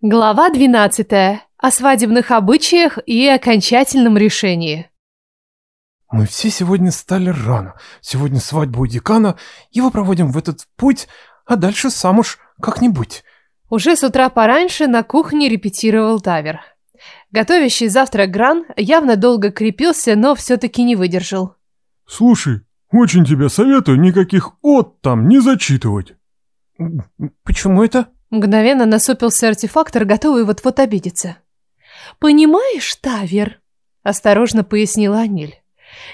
Глава 12. О свадебных обычаях и окончательном решении. Мы все сегодня стали рано. Сегодня свадьба у декана, его проводим в этот путь, а дальше сам уж как-нибудь. Уже с утра пораньше на кухне репетировал Тавер. Готовящий завтра Гран явно долго крепился, но все-таки не выдержал. «Слушай, очень тебе советую никаких «от» там не зачитывать». «Почему это?» Мгновенно насупился артефактор, готовый вот-вот обидеться. «Понимаешь, Тавер?» — осторожно пояснила Аниль.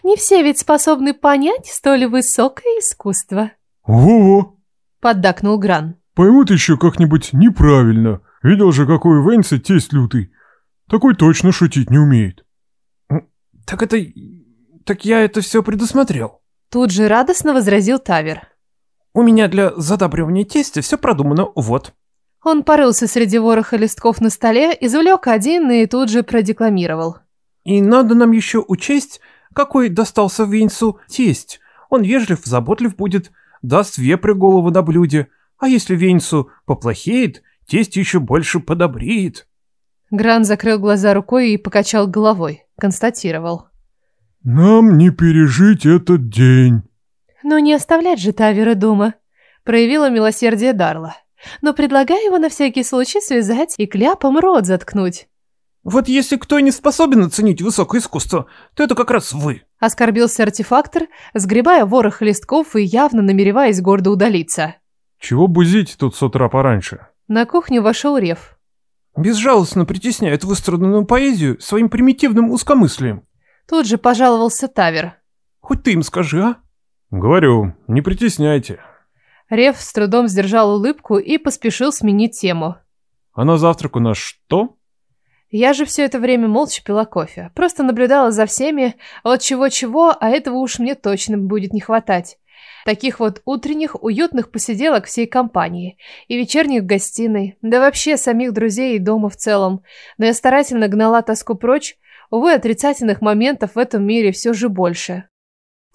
«Не все ведь способны понять столь высокое искусство». «Во-во!» — поддакнул Гран. «Поймут еще как-нибудь неправильно. Видел же, какой Вэнси тесть лютый. Такой точно шутить не умеет». «Так это... так я это все предусмотрел». Тут же радостно возразил Тавер. «У меня для задабривания тестя все продумано, вот». Он порылся среди вороха листков на столе, извлек один и тут же продекламировал. «И надо нам еще учесть, какой достался Винсу тесть. Он вежлив, заботлив будет, даст вепры голову на блюде. А если Винсу поплохеет, тесть еще больше подобреет». Гран закрыл глаза рукой и покачал головой, констатировал. «Нам не пережить этот день». «Но не оставлять же Таверы дома», — проявила милосердие Дарла но предлагаю его на всякий случай связать и кляпом рот заткнуть». «Вот если кто не способен оценить высокое искусство, то это как раз вы», — оскорбился артефактор, сгребая ворох листков и явно намереваясь гордо удалиться. «Чего бузить тут с утра пораньше?» На кухню вошел Рев. «Безжалостно притесняет выстраданную поэзию своим примитивным узкомыслием». Тут же пожаловался Тавер. «Хоть ты им скажи, а?» «Говорю, не притесняйте, Рев с трудом сдержал улыбку и поспешил сменить тему. «А на завтрак у нас что?» Я же все это время молча пила кофе, просто наблюдала за всеми, от чего-чего, а этого уж мне точно будет не хватать. Таких вот утренних, уютных посиделок всей компании. И вечерних в гостиной, да вообще самих друзей и дома в целом. Но я старательно гнала тоску прочь. Увы, отрицательных моментов в этом мире все же больше.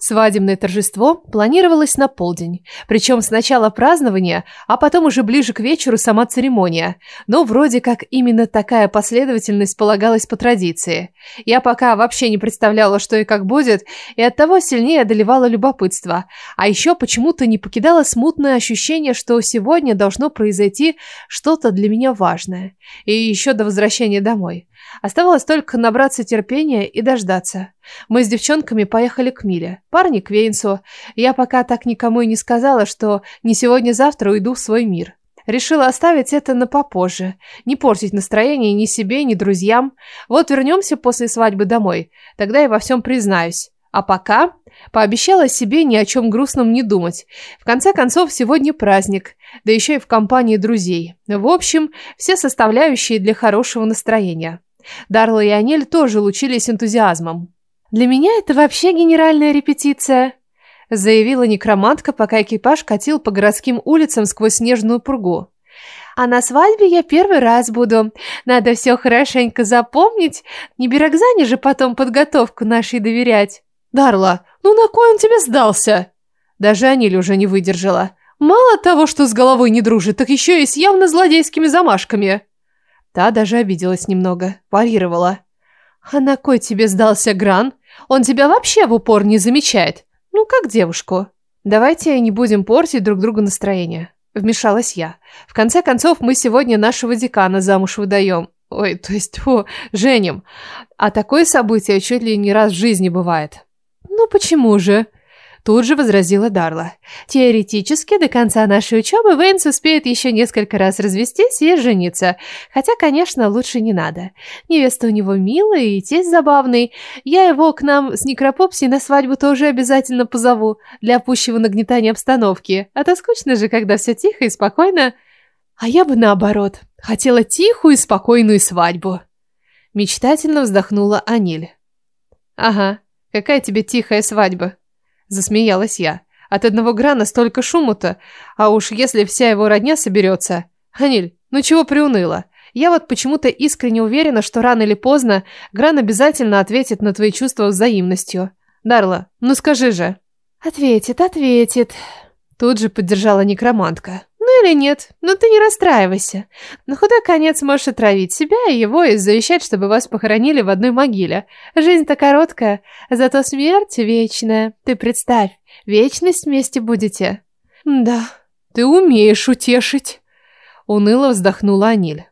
Свадебное торжество планировалось на полдень, причем сначала празднование, а потом уже ближе к вечеру сама церемония. Но вроде как именно такая последовательность полагалась по традиции. Я пока вообще не представляла, что и как будет, и оттого сильнее одолевала любопытство. А еще почему-то не покидало смутное ощущение, что сегодня должно произойти что-то для меня важное. И еще до возвращения домой. Оставалось только набраться терпения и дождаться. Мы с девчонками поехали к Миле, парни к Вейнсу. Я пока так никому и не сказала, что не сегодня-завтра уйду в свой мир. Решила оставить это на попозже, не портить настроение ни себе, ни друзьям. Вот вернемся после свадьбы домой, тогда я во всем признаюсь. А пока пообещала себе ни о чем грустном не думать. В конце концов, сегодня праздник, да еще и в компании друзей. В общем, все составляющие для хорошего настроения. Дарла и Анель тоже лучились энтузиазмом. «Для меня это вообще генеральная репетиция», — заявила некромантка, пока экипаж катил по городским улицам сквозь снежную пургу. «А на свадьбе я первый раз буду. Надо все хорошенько запомнить. Не Бирокзане же потом подготовку нашей доверять». «Дарла, ну на кой он тебе сдался?» Даже Анель уже не выдержала. «Мало того, что с головой не дружит, так еще и с явно злодейскими замашками». Та даже обиделась немного, парировала. «А на кой тебе сдался Гран? Он тебя вообще в упор не замечает. Ну, как девушку». «Давайте не будем портить друг другу настроение», — вмешалась я. «В конце концов, мы сегодня нашего декана замуж выдаем. Ой, то есть, фу, женим. А такое событие чуть ли не раз в жизни бывает». «Ну почему же?» Тут же возразила Дарла. Теоретически до конца нашей учебы Вейнс успеет еще несколько раз развестись и жениться. Хотя, конечно, лучше не надо. Невеста у него милая и тесть забавный. Я его к нам с некропопсией на свадьбу тоже обязательно позову для пущего нагнетания обстановки. А то скучно же, когда все тихо и спокойно. А я бы наоборот. Хотела тихую и спокойную свадьбу. Мечтательно вздохнула Аниль. «Ага, какая тебе тихая свадьба?» Засмеялась я. А От одного Грана столько шуму-то. А уж если вся его родня соберется. Аниль, ну чего приуныла? Я вот почему-то искренне уверена, что рано или поздно Гран обязательно ответит на твои чувства взаимностью. Дарла, ну скажи же. Ответит, ответит. Тут же поддержала некромантка. Ну или нет, но ты не расстраивайся. На худой конец можешь отравить себя и его и завещать, чтобы вас похоронили в одной могиле. Жизнь-то короткая, зато смерть вечная. Ты представь, вечность вместе будете. Да, ты умеешь утешить. Уныло вздохнула Аниль.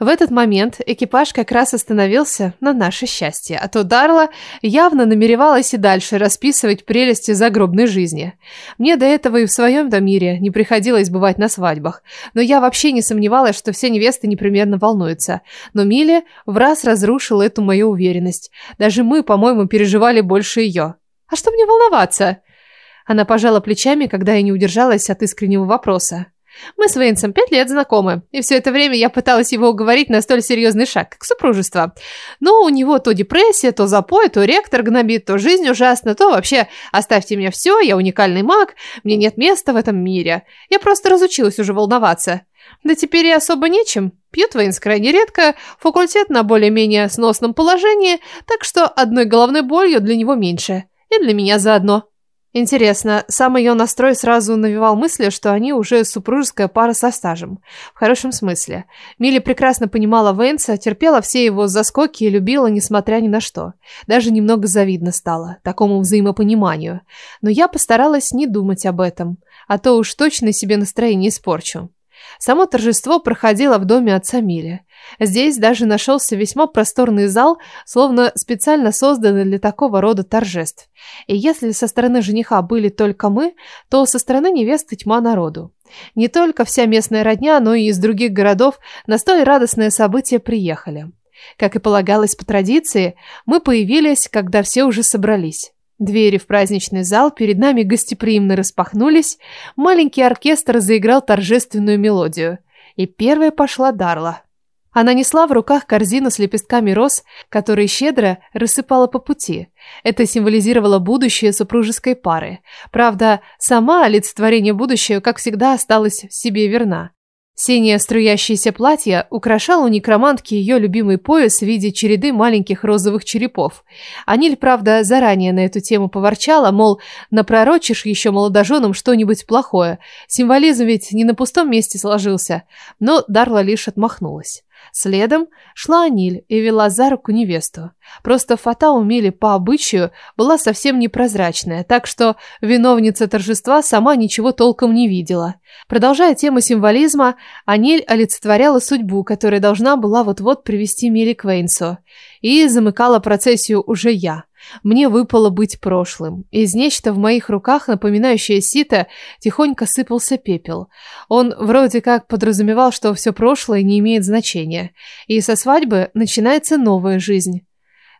В этот момент экипаж как раз остановился на наше счастье, а то Дарла явно намеревалась и дальше расписывать прелести загробной жизни. Мне до этого и в своем-то мире не приходилось бывать на свадьбах, но я вообще не сомневалась, что все невесты непременно волнуются. Но Миле в раз разрушила эту мою уверенность. Даже мы, по-моему, переживали больше ее. «А что мне волноваться?» Она пожала плечами, когда я не удержалась от искреннего вопроса. Мы с Вейнсом пять лет знакомы, и все это время я пыталась его уговорить на столь серьезный шаг, к супружеству. Но у него то депрессия, то запой, то ректор гнобит, то жизнь ужасна, то вообще оставьте меня все, я уникальный маг, мне нет места в этом мире. Я просто разучилась уже волноваться. Да теперь и особо нечем. Пьет Вейнс крайне редко, факультет на более-менее сносном положении, так что одной головной болью для него меньше. И для меня заодно. Интересно, сам ее настрой сразу навевал мысли, что они уже супружеская пара со стажем. В хорошем смысле. Милли прекрасно понимала Вейнса, терпела все его заскоки и любила, несмотря ни на что. Даже немного завидно стало, такому взаимопониманию. Но я постаралась не думать об этом, а то уж точно себе настроение испорчу. Само торжество проходило в доме отца Миля. Здесь даже нашелся весьма просторный зал, словно специально созданный для такого рода торжеств. И если со стороны жениха были только мы, то со стороны невесты тьма народу. Не только вся местная родня, но и из других городов на столь радостное событие приехали. Как и полагалось по традиции, мы появились, когда все уже собрались. Двери в праздничный зал перед нами гостеприимно распахнулись, маленький оркестр заиграл торжественную мелодию. И первая пошла Дарла. Она несла в руках корзину с лепестками роз, которые щедро рассыпала по пути. Это символизировало будущее супружеской пары. Правда, сама олицетворение будущего, как всегда, осталась себе верна. Синее струящееся платье украшало некромантки ее любимый пояс в виде череды маленьких розовых черепов. Аниль, правда, заранее на эту тему поворчала, мол, напророчишь еще молодоженам что-нибудь плохое. Символизм ведь не на пустом месте сложился. Но Дарла лишь отмахнулась. Следом шла Аниль и вела за руку невесту. Просто фата у Мили по обычаю была совсем непрозрачная, так что виновница торжества сама ничего толком не видела. Продолжая тему символизма, Аниль олицетворяла судьбу, которая должна была вот-вот привести Мили к Вейнсу. И замыкала процессию уже я. Мне выпало быть прошлым. Из нечто в моих руках, напоминающее сито, тихонько сыпался пепел. Он вроде как подразумевал, что все прошлое не имеет значения. И со свадьбы начинается новая жизнь.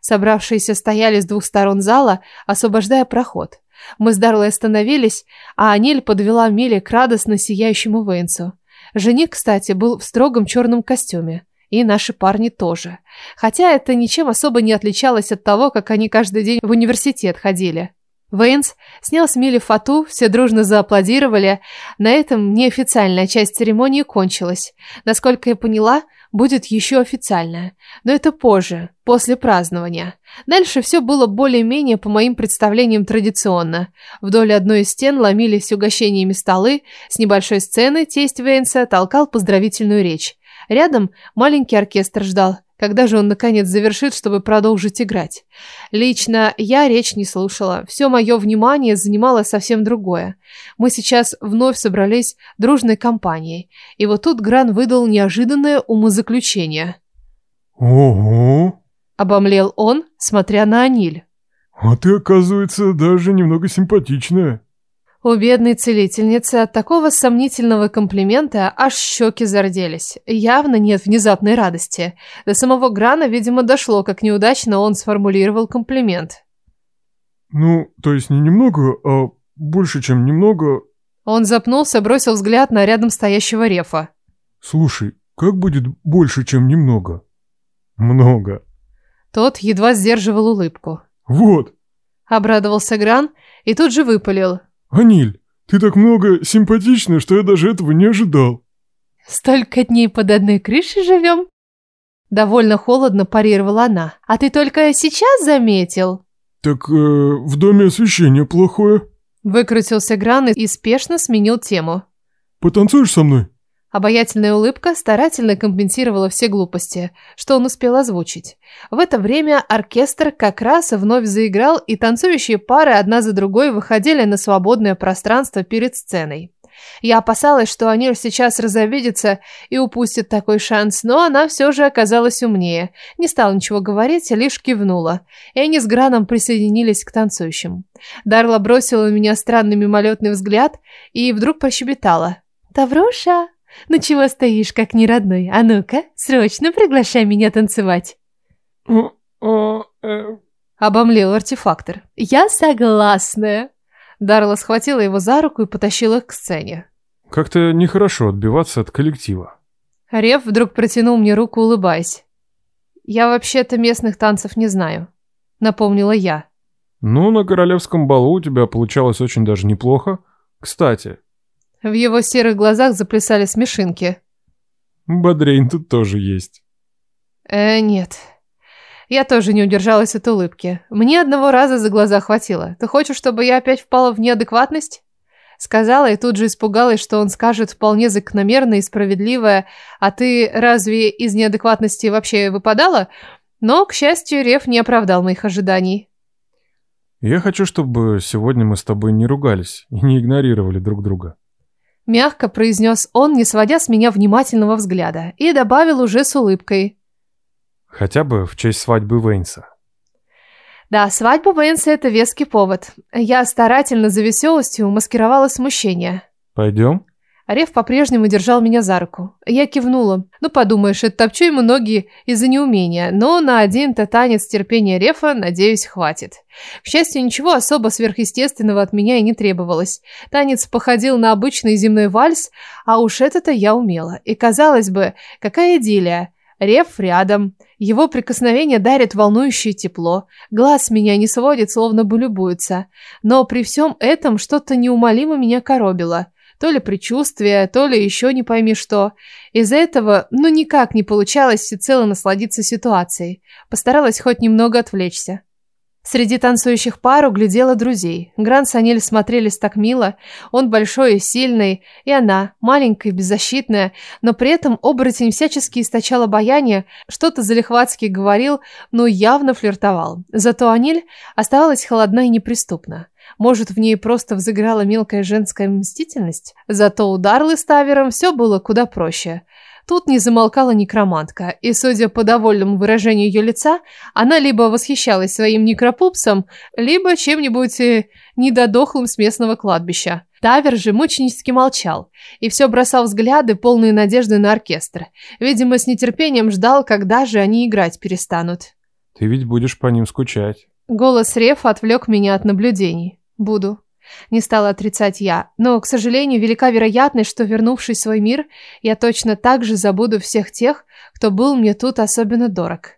Собравшиеся стояли с двух сторон зала, освобождая проход. Мы с Дарлой остановились, а Анель подвела Миле к радостно сияющему Вейнсу. Жених, кстати, был в строгом черном костюме. И наши парни тоже. Хотя это ничем особо не отличалось от того, как они каждый день в университет ходили. Вейнс снял с Мили фату, все дружно зааплодировали. На этом неофициальная часть церемонии кончилась. Насколько я поняла, будет еще официальная. Но это позже, после празднования. Дальше все было более-менее по моим представлениям традиционно. Вдоль одной из стен ломились угощениями столы. С небольшой сцены тесть Вейнса толкал поздравительную речь. Рядом маленький оркестр ждал, когда же он наконец завершит, чтобы продолжить играть. Лично я речь не слушала. Все мое внимание занимало совсем другое. Мы сейчас вновь собрались дружной компанией. И вот тут Гран выдал неожиданное умозаключение. «Ого!» – обомлел он, смотря на Аниль. «А ты, оказывается, даже немного симпатичная». У бедной целительницы от такого сомнительного комплимента аж щеки зарделись. Явно нет внезапной радости. До самого Грана, видимо, дошло, как неудачно он сформулировал комплимент. «Ну, то есть не немного, а больше, чем немного...» Он запнулся, бросил взгляд на рядом стоящего рефа. «Слушай, как будет больше, чем немного?» «Много». Тот едва сдерживал улыбку. «Вот!» Обрадовался Гран и тут же выпалил. «Аниль, ты так много симпатична, что я даже этого не ожидал». «Столько дней под одной крышей живем?» Довольно холодно парировала она. «А ты только сейчас заметил?» «Так э, в доме освещение плохое». Выкрутился Гран и спешно сменил тему. «Потанцуешь со мной?» Обаятельная улыбка старательно компенсировала все глупости, что он успел озвучить. В это время оркестр как раз вновь заиграл, и танцующие пары одна за другой выходили на свободное пространство перед сценой. Я опасалась, что они сейчас разобидится и упустят такой шанс, но она все же оказалась умнее. Не стала ничего говорить, лишь кивнула. И они с Граном присоединились к танцующим. Дарла бросила на меня странный мимолетный взгляд и вдруг прощебетала. «Тавруша!» Ну чего стоишь, как не родной? А ну-ка, срочно приглашай меня танцевать. Э. Обомлел артефактор. Я согласна. Дарла схватила его за руку и потащила к сцене. Как-то нехорошо отбиваться от коллектива. Рев вдруг протянул мне руку, улыбаясь. Я вообще-то местных танцев не знаю. Напомнила я. Ну, на королевском балу у тебя получалось очень даже неплохо. Кстати, в его серых глазах заплясали смешинки. «Бодрень тут тоже есть». «Э, нет». Я тоже не удержалась от улыбки. Мне одного раза за глаза хватило. Ты хочешь, чтобы я опять впала в неадекватность? Сказала и тут же испугалась, что он скажет вполне закономерное и справедливое, а ты разве из неадекватности вообще выпадала? Но, к счастью, Рев не оправдал моих ожиданий. Я хочу, чтобы сегодня мы с тобой не ругались и не игнорировали друг друга. Мягко произнес он, не сводя с меня внимательного взгляда, и добавил уже с улыбкой. Хотя бы в честь свадьбы Вейнса. Да, свадьба Вейнса – это веский повод. Я старательно за веселостью маскировала смущение. Пойдем? Ареф по-прежнему держал меня за руку. Я кивнула. Ну, подумаешь, оттопчу ему ноги из-за неумения, но на один-то танец терпения Рефа, надеюсь, хватит. К счастью, ничего особо сверхъестественного от меня и не требовалось. Танец походил на обычный земной вальс, а уж это-то я умела. И, казалось бы, какая идиллия. Реф рядом. Его прикосновение дарит волнующее тепло. Глаз меня не сводит, словно бы любуется. Но при всем этом что-то неумолимо меня коробило то ли предчувствие, то ли еще не пойми что. Из-за этого ну никак не получалось всецело насладиться ситуацией. Постаралась хоть немного отвлечься. Среди танцующих пар углядела друзей. Гран с Анель смотрелись так мило. Он большой и сильный, и она, маленькая и беззащитная, но при этом оборотень всячески источал обаяние, что-то залихватски говорил, но явно флиртовал. Зато Анель оставалась холодна и неприступна. Может, в ней просто взыграла мелкая женская мстительность? Зато у Дарлы с Тавером все было куда проще. Тут не замолкала некромантка, и, судя по довольному выражению ее лица, она либо восхищалась своим некропупсом, либо чем-нибудь э, недодохлым с местного кладбища. Тавер же мученически молчал и все бросал взгляды, полные надежды на оркестр. Видимо, с нетерпением ждал, когда же они играть перестанут. «Ты ведь будешь по ним скучать». Голос Рефа отвлек меня от наблюдений. Буду. Не стала отрицать я, но, к сожалению, велика вероятность, что, вернувшись в свой мир, я точно так же забуду всех тех, кто был мне тут особенно дорог.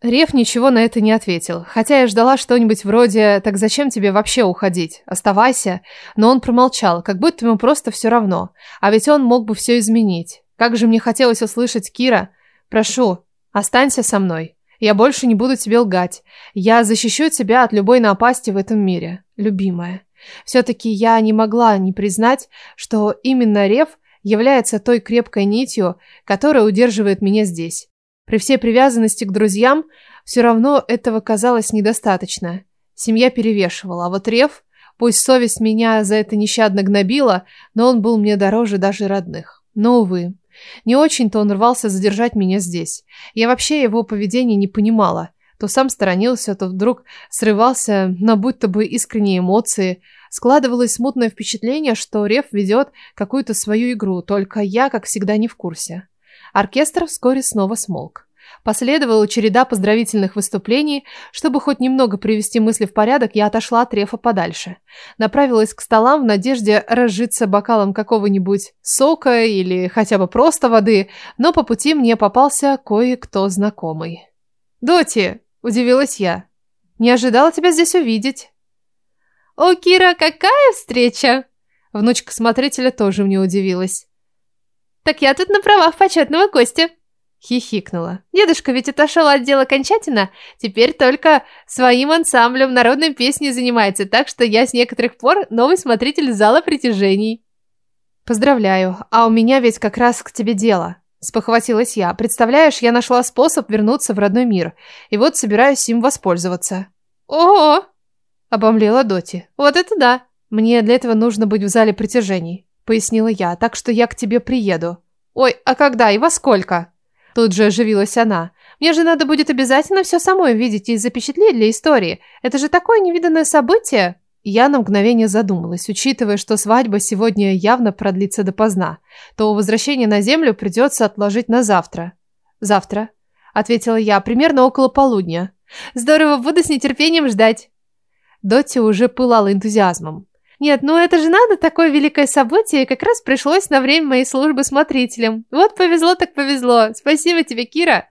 Рев ничего на это не ответил, хотя я ждала что-нибудь вроде «Так зачем тебе вообще уходить? Оставайся!» Но он промолчал, как будто ему просто все равно, а ведь он мог бы все изменить. Как же мне хотелось услышать Кира «Прошу, останься со мной!» Я больше не буду тебе лгать. Я защищу тебя от любой напасти в этом мире, любимая. Все-таки я не могла не признать, что именно Рев является той крепкой нитью, которая удерживает меня здесь. При всей привязанности к друзьям все равно этого казалось недостаточно. Семья перевешивала, а вот Рев, пусть совесть меня за это нещадно гнобила, но он был мне дороже даже родных. Но, увы, не очень-то он рвался задержать меня здесь. Я вообще его поведение не понимала. То сам сторонился, то вдруг срывался на будто бы искренние эмоции. Складывалось смутное впечатление, что Рев ведет какую-то свою игру, только я, как всегда, не в курсе. Оркестр вскоре снова смолк. Последовала череда поздравительных выступлений. Чтобы хоть немного привести мысли в порядок, я отошла от рефа подальше. Направилась к столам в надежде разжиться бокалом какого-нибудь сока или хотя бы просто воды, но по пути мне попался кое-кто знакомый. «Доти!» – удивилась я. «Не ожидала тебя здесь увидеть». «О, Кира, какая встреча!» Внучка смотрителя тоже мне удивилась. «Так я тут на правах почетного гостя», Хихикнула. «Дедушка, ведь отошел от дела окончательно. Теперь только своим ансамблем народной песни занимается, так что я с некоторых пор новый смотритель зала притяжений». «Поздравляю, а у меня ведь как раз к тебе дело», – спохватилась я. «Представляешь, я нашла способ вернуться в родной мир, и вот собираюсь им воспользоваться». «Ого!» – обомлела Доти. «Вот это да! Мне для этого нужно быть в зале притяжений», – пояснила я, «так что я к тебе приеду». «Ой, а когда и во сколько?» Тут же оживилась она. «Мне же надо будет обязательно все самой видеть и запечатлеть для истории. Это же такое невиданное событие!» Я на мгновение задумалась, учитывая, что свадьба сегодня явно продлится допоздна, то возвращение на землю придется отложить на завтра. «Завтра», — ответила я, — «примерно около полудня». «Здорово, буду с нетерпением ждать». Доти уже пылала энтузиазмом. Нет, ну это же надо, такое великое событие, как раз пришлось на время моей службы смотрителем. Вот повезло так повезло. Спасибо тебе, Кира.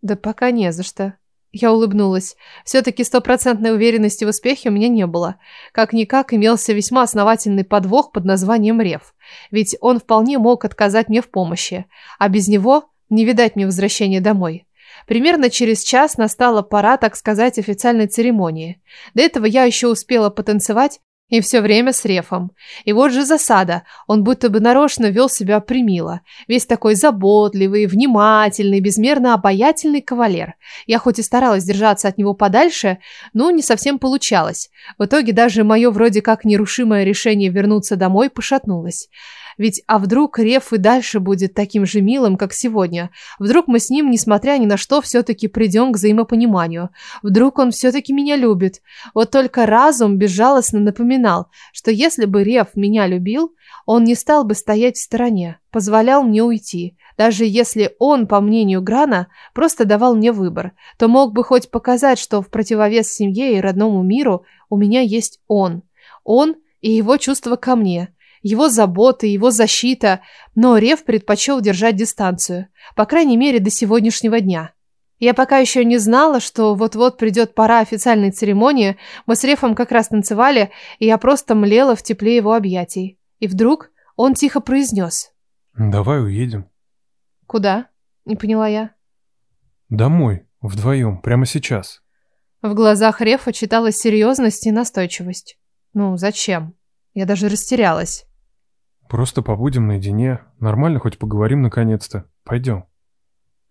Да пока не за что. Я улыбнулась. Все-таки стопроцентной уверенности в успехе у меня не было. Как-никак имелся весьма основательный подвох под названием Рев. Ведь он вполне мог отказать мне в помощи. А без него не видать мне возвращения домой. Примерно через час настала пора, так сказать, официальной церемонии. До этого я еще успела потанцевать, и все время с Рефом. И вот же засада. Он будто бы нарочно вел себя примило. Весь такой заботливый, внимательный, безмерно обаятельный кавалер. Я хоть и старалась держаться от него подальше, но не совсем получалось. В итоге даже мое вроде как нерушимое решение вернуться домой пошатнулось. Ведь а вдруг Реф и дальше будет таким же милым, как сегодня? Вдруг мы с ним, несмотря ни на что, все-таки придем к взаимопониманию? Вдруг он все-таки меня любит? Вот только разум безжалостно напоминал, что если бы Реф меня любил, он не стал бы стоять в стороне, позволял мне уйти. Даже если он, по мнению Грана, просто давал мне выбор, то мог бы хоть показать, что в противовес семье и родному миру у меня есть он. Он и его чувства ко мне – его заботы, его защита, но Рев предпочел держать дистанцию, по крайней мере до сегодняшнего дня. Я пока еще не знала, что вот-вот придет пора официальной церемонии, мы с Рефом как раз танцевали, и я просто млела в тепле его объятий. И вдруг он тихо произнес. «Давай уедем». «Куда?» – не поняла я. «Домой, вдвоем, прямо сейчас». В глазах Рефа читалась серьезность и настойчивость. «Ну, зачем?» Я даже растерялась. Просто побудем наедине. Нормально хоть поговорим наконец-то. Пойдем.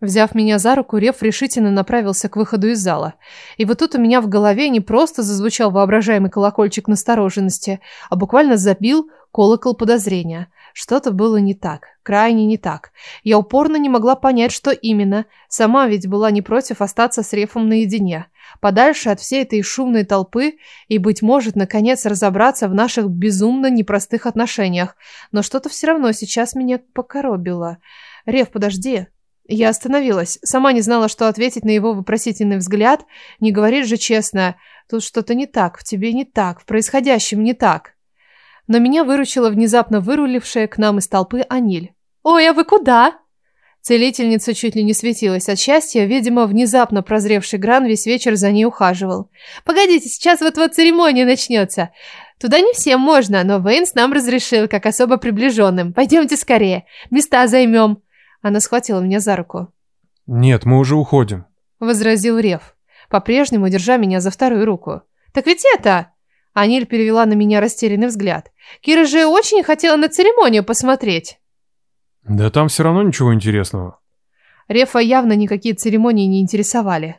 Взяв меня за руку, Реф решительно направился к выходу из зала. И вот тут у меня в голове не просто зазвучал воображаемый колокольчик настороженности, а буквально забил колокол подозрения. Что-то было не так, крайне не так. Я упорно не могла понять, что именно. Сама ведь была не против остаться с Рефом наедине. Подальше от всей этой шумной толпы и, быть может, наконец разобраться в наших безумно непростых отношениях. Но что-то все равно сейчас меня покоробило. «Рев, подожди!» Я остановилась. Сама не знала, что ответить на его вопросительный взгляд. Не говоришь же честно. Тут что-то не так, в тебе не так, в происходящем не так. Но меня выручила внезапно вырулившая к нам из толпы Аниль. «Ой, а вы куда?» Целительница чуть ли не светилась от счастья, видимо, внезапно прозревший Гран весь вечер за ней ухаживал. «Погодите, сейчас вот-вот церемония начнется. Туда не всем можно, но Вейнс нам разрешил, как особо приближенным. Пойдемте скорее, места займем». Она схватила меня за руку. «Нет, мы уже уходим», — возразил Рев, по-прежнему держа меня за вторую руку. «Так ведь это...» Аниль перевела на меня растерянный взгляд. «Кира же очень хотела на церемонию посмотреть». «Да там все равно ничего интересного». Рефа явно никакие церемонии не интересовали.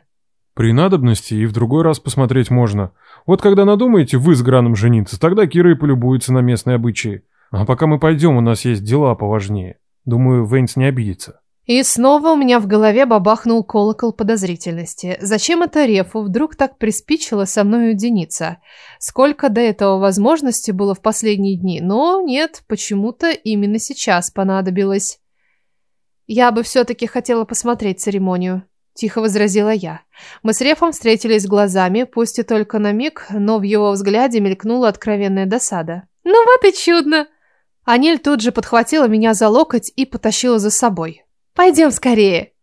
«При надобности и в другой раз посмотреть можно. Вот когда надумаете вы с Граном жениться, тогда Кира и полюбуется на местные обычаи. А пока мы пойдем, у нас есть дела поважнее». Думаю, Вейнс не обидится. И снова у меня в голове бабахнул колокол подозрительности. Зачем это Рефу вдруг так приспичило со мной уединиться? Сколько до этого возможности было в последние дни, но нет, почему-то именно сейчас понадобилось. «Я бы все-таки хотела посмотреть церемонию», – тихо возразила я. Мы с Рефом встретились глазами, пусть и только на миг, но в его взгляде мелькнула откровенная досада. «Ну вот и чудно!» Анель тут же подхватила меня за локоть и потащила за собой. «Пойдем скорее!»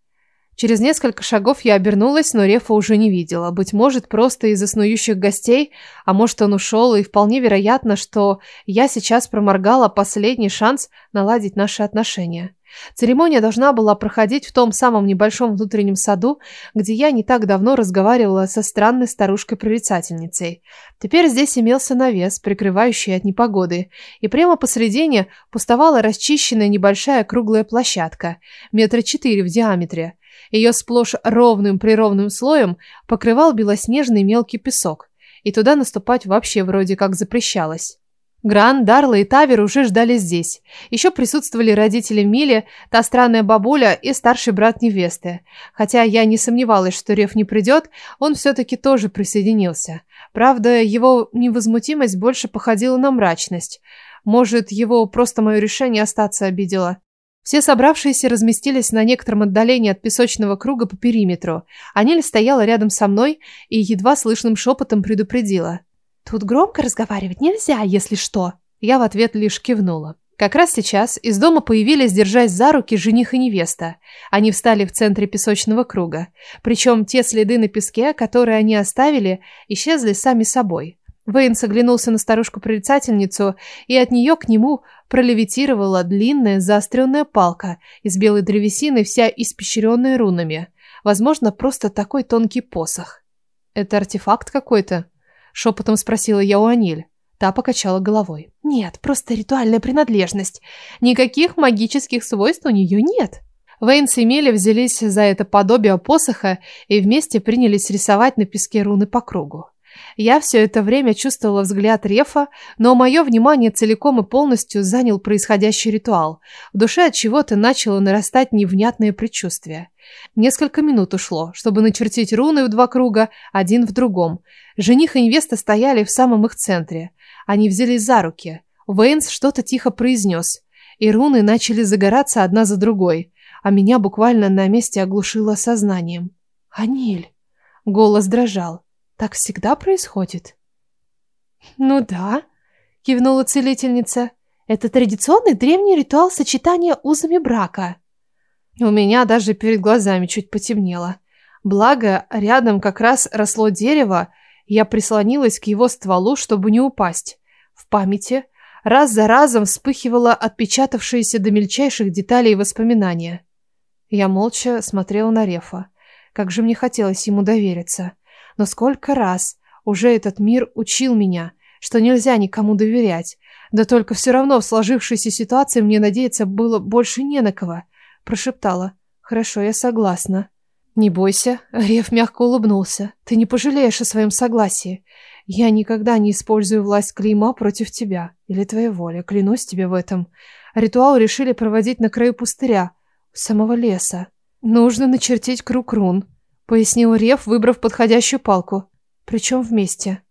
Через несколько шагов я обернулась, но Рефа уже не видела. Быть может, просто из-за снующих гостей, а может, он ушел, и вполне вероятно, что я сейчас проморгала последний шанс наладить наши отношения. Церемония должна была проходить в том самом небольшом внутреннем саду, где я не так давно разговаривала со странной старушкой-прорицательницей. Теперь здесь имелся навес, прикрывающий от непогоды, и прямо посредине пустовала расчищенная небольшая круглая площадка, метра четыре в диаметре. Ее сплошь ровным-прировным слоем покрывал белоснежный мелкий песок, и туда наступать вообще вроде как запрещалось. Гран, Дарла и Тавер уже ждали здесь. Еще присутствовали родители Мили, та странная бабуля и старший брат невесты. Хотя я не сомневалась, что Рев не придет, он все-таки тоже присоединился. Правда, его невозмутимость больше походила на мрачность. Может, его просто мое решение остаться обидело. Все собравшиеся разместились на некотором отдалении от песочного круга по периметру. Анель стояла рядом со мной и едва слышным шепотом предупредила – Тут громко разговаривать нельзя, если что. Я в ответ лишь кивнула. Как раз сейчас из дома появились, держась за руки, жених и невеста. Они встали в центре песочного круга. Причем те следы на песке, которые они оставили, исчезли сами собой. Вейн соглянулся на старушку-прорицательницу, и от нее к нему пролевитировала длинная заостренная палка из белой древесины, вся испещренная рунами. Возможно, просто такой тонкий посох. «Это артефакт какой-то?» Шепотом спросила я у Аниль. Та покачала головой. «Нет, просто ритуальная принадлежность. Никаких магических свойств у нее нет». Вейнс и Мели взялись за это подобие посоха и вместе принялись рисовать на песке руны по кругу. Я все это время чувствовала взгляд Рефа, но мое внимание целиком и полностью занял происходящий ритуал. В душе от чего-то начало нарастать невнятное предчувствие. Несколько минут ушло, чтобы начертить руны в два круга, один в другом. Жених и невеста стояли в самом их центре. Они взялись за руки. Вейнс что-то тихо произнес. И руны начали загораться одна за другой. А меня буквально на месте оглушило сознанием. «Аниль!» Голос дрожал. Так всегда происходит?» «Ну да», — кивнула целительница. «Это традиционный древний ритуал сочетания узами брака». У меня даже перед глазами чуть потемнело. Благо, рядом как раз росло дерево, я прислонилась к его стволу, чтобы не упасть. В памяти раз за разом вспыхивало отпечатавшиеся до мельчайших деталей воспоминания. Я молча смотрела на Рефа. Как же мне хотелось ему довериться. Но сколько раз уже этот мир учил меня, что нельзя никому доверять. Да только все равно в сложившейся ситуации мне надеяться было больше не на кого. Прошептала. Хорошо, я согласна. Не бойся. Рев мягко улыбнулся. Ты не пожалеешь о своем согласии. Я никогда не использую власть клейма против тебя или твоей воли. Клянусь тебе в этом. Ритуал решили проводить на краю пустыря, у самого леса. Нужно начертить круг рун, пояснил Рев, выбрав подходящую палку. Причем вместе.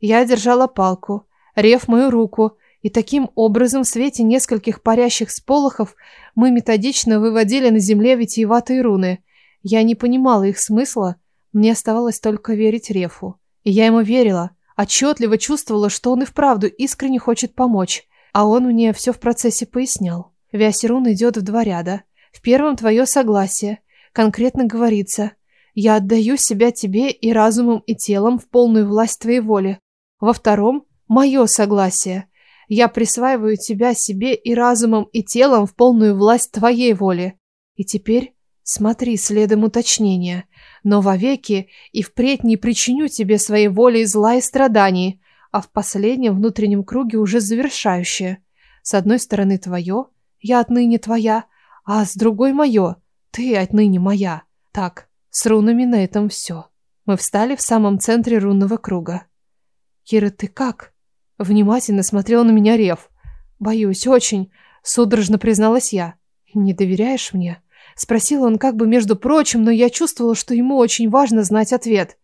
Я держала палку, Рев мою руку, и таким образом в свете нескольких парящих сполохов мы методично выводили на земле витиеватые руны. Я не понимала их смысла, мне оставалось только верить Рефу. И я ему верила, отчетливо чувствовала, что он и вправду искренне хочет помочь, а он мне все в процессе пояснял. Вясерун идет в два ряда. В первом твое согласие. Конкретно говорится – я отдаю себя тебе и разумом, и телом в полную власть твоей воли. Во втором – мое согласие. Я присваиваю тебя себе и разумом, и телом в полную власть твоей воли. И теперь смотри следом уточнения. Но вовеки и впредь не причиню тебе своей волей зла и страданий, а в последнем внутреннем круге уже завершающее. С одной стороны твое, я отныне твоя, а с другой мое, ты отныне моя. Так, с рунами на этом все. Мы встали в самом центре рунного круга. «Кира, ты как?» Внимательно смотрел на меня Рев. «Боюсь, очень», — судорожно призналась я. «Не доверяешь мне?» Спросил он как бы между прочим, но я чувствовала, что ему очень важно знать ответ.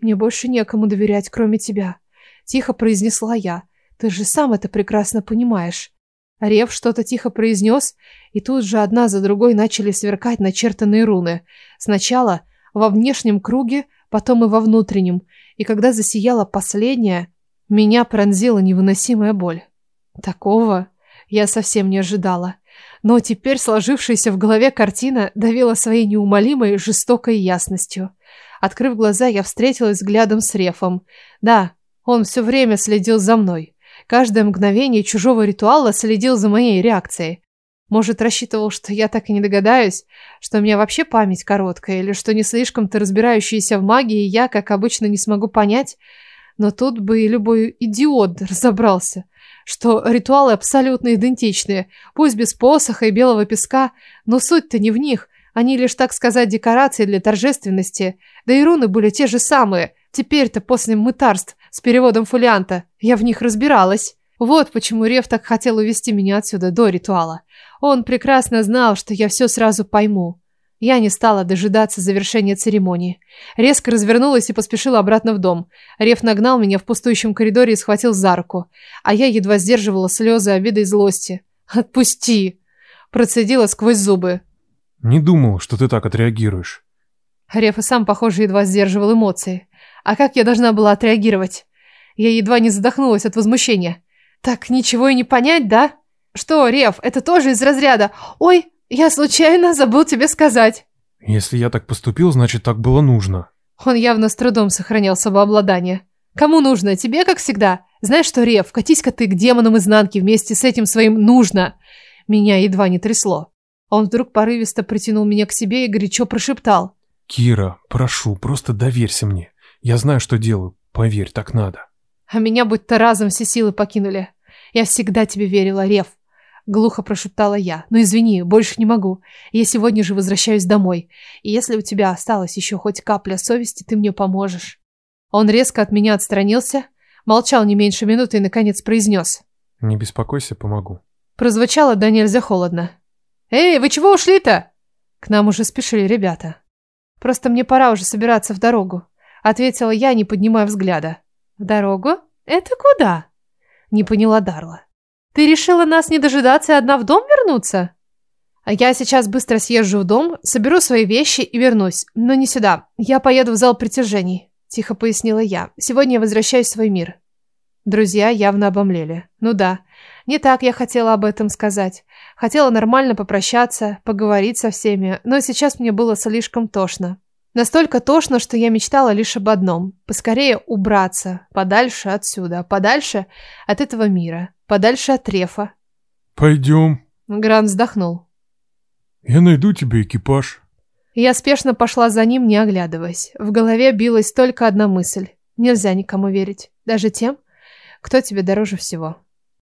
«Мне больше некому доверять, кроме тебя», — тихо произнесла я. «Ты же сам это прекрасно понимаешь». Рев что-то тихо произнес, и тут же одна за другой начали сверкать начертанные руны. Сначала во внешнем круге, потом и во внутреннем. И когда засияла последняя, меня пронзила невыносимая боль. Такого я совсем не ожидала. Но теперь сложившаяся в голове картина давила своей неумолимой жестокой ясностью. Открыв глаза, я встретилась взглядом с Рефом. Да, он все время следил за мной. Каждое мгновение чужого ритуала следил за моей реакцией. Может, рассчитывал, что я так и не догадаюсь, что у меня вообще память короткая, или что не слишком-то разбирающаяся в магии я, как обычно, не смогу понять. Но тут бы и любой идиот разобрался, что ритуалы абсолютно идентичные, пусть без посоха и белого песка, но суть-то не в них. Они лишь, так сказать, декорации для торжественности, да и руны были те же самые, Теперь-то после мытарств с переводом фолианта я в них разбиралась. Вот почему Рев так хотел увести меня отсюда до ритуала. Он прекрасно знал, что я все сразу пойму. Я не стала дожидаться завершения церемонии. Резко развернулась и поспешила обратно в дом. Рев нагнал меня в пустующем коридоре и схватил за руку. А я едва сдерживала слезы обиды и злости. «Отпусти!» Процедила сквозь зубы. «Не думал, что ты так отреагируешь». Рев и сам, похоже, едва сдерживал эмоции. А как я должна была отреагировать? Я едва не задохнулась от возмущения. Так ничего и не понять, да? Что, Рев, это тоже из разряда «Ой, я случайно забыл тебе сказать». Если я так поступил, значит, так было нужно. Он явно с трудом сохранял самообладание. Кому нужно? Тебе, как всегда. Знаешь что, Рев, катись-ка ты к демонам изнанки вместе с этим своим «нужно». Меня едва не трясло. Он вдруг порывисто притянул меня к себе и горячо прошептал. «Кира, прошу, просто доверься мне. Я знаю, что делаю. Поверь, так надо. А меня будто разом все силы покинули. Я всегда тебе верила, Рев. Глухо прошептала я. Но извини, больше не могу. Я сегодня же возвращаюсь домой. И если у тебя осталась еще хоть капля совести, ты мне поможешь. Он резко от меня отстранился, молчал не меньше минуты и, наконец, произнес. «Не беспокойся, помогу». Прозвучало да нельзя холодно. «Эй, вы чего ушли-то?» К нам уже спешили ребята. «Просто мне пора уже собираться в дорогу». Ответила я, не поднимая взгляда. Дорогу? Это куда?» Не поняла Дарла. «Ты решила нас не дожидаться и одна в дом вернуться?» А «Я сейчас быстро съезжу в дом, соберу свои вещи и вернусь. Но не сюда. Я поеду в зал притяжений», — тихо пояснила я. «Сегодня я возвращаюсь в свой мир». Друзья явно обомлели. «Ну да, не так я хотела об этом сказать. Хотела нормально попрощаться, поговорить со всеми, но сейчас мне было слишком тошно. Настолько тошно, что я мечтала лишь об одном – поскорее убраться, подальше отсюда, подальше от этого мира, подальше от рефа. «Пойдем», – Гран вздохнул. «Я найду тебе экипаж». Я спешно пошла за ним, не оглядываясь. В голове билась только одна мысль – нельзя никому верить, даже тем, кто тебе дороже всего.